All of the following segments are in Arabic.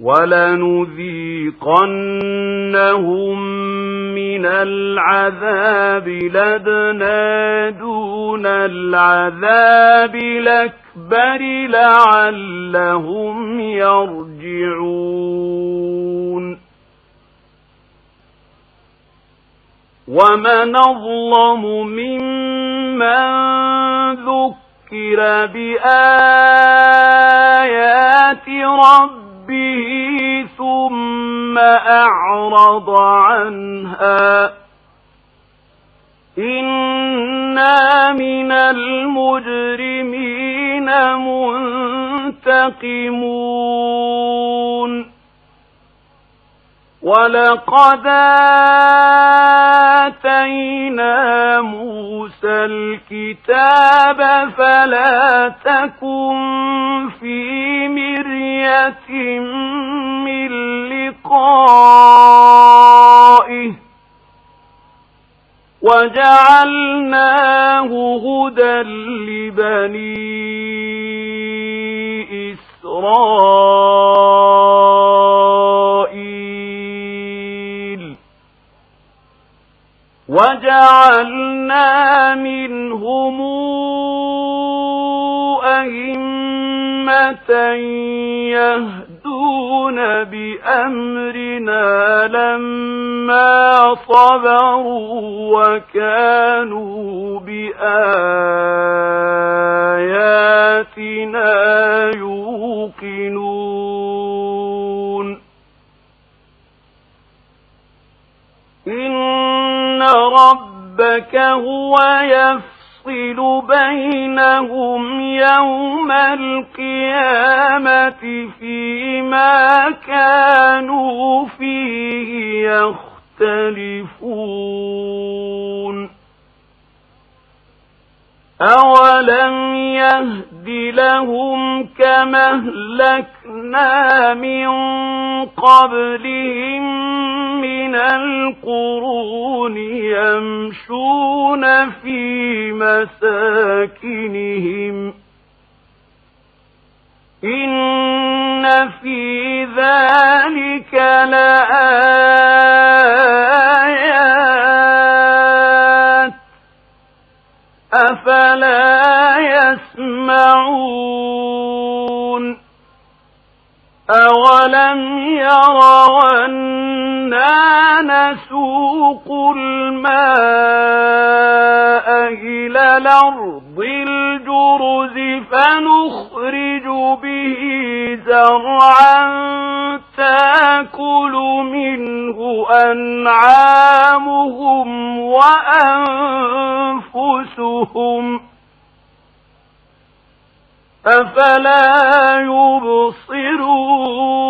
ولنذيقنهم من العذاب لدنا دون العذاب الأكبر لعلهم يرجعون. ومن أظلم ممن ذكر بآيات ربه ثم أعرض عنها إنا من المجرمين منتقمون ولقد آتينا موسى الكتاب فلا تكن في مرية من لقائه وجعلناه هدى لبني إسرائيل وجعلنا منهم أئمة يهدون بأمرنا لما صبروا وكانوا بآياتنا يوقنون إن ربك هو يفصل بينهم يوم القيامة فيما كانوا فيه يختلفون. أولم يهد لهم كما أهلكنا من قبلهم من القرون يمشون في مساكنهم. إن في ذلك لآيات. أفلا يسمعون. أولم يروا أنا نسوق الماء إلى الأرض الجرز فنخرج به زرعا تاكل منه أنعامهم وأنفسهم أفلا يبصرون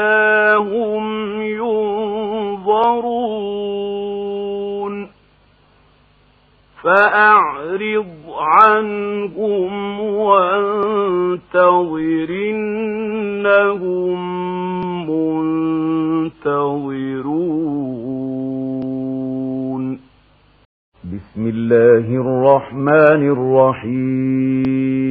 فأعرض عنهم وانتظر إنهم منتظرون. بسم الله الرحمن الرحيم.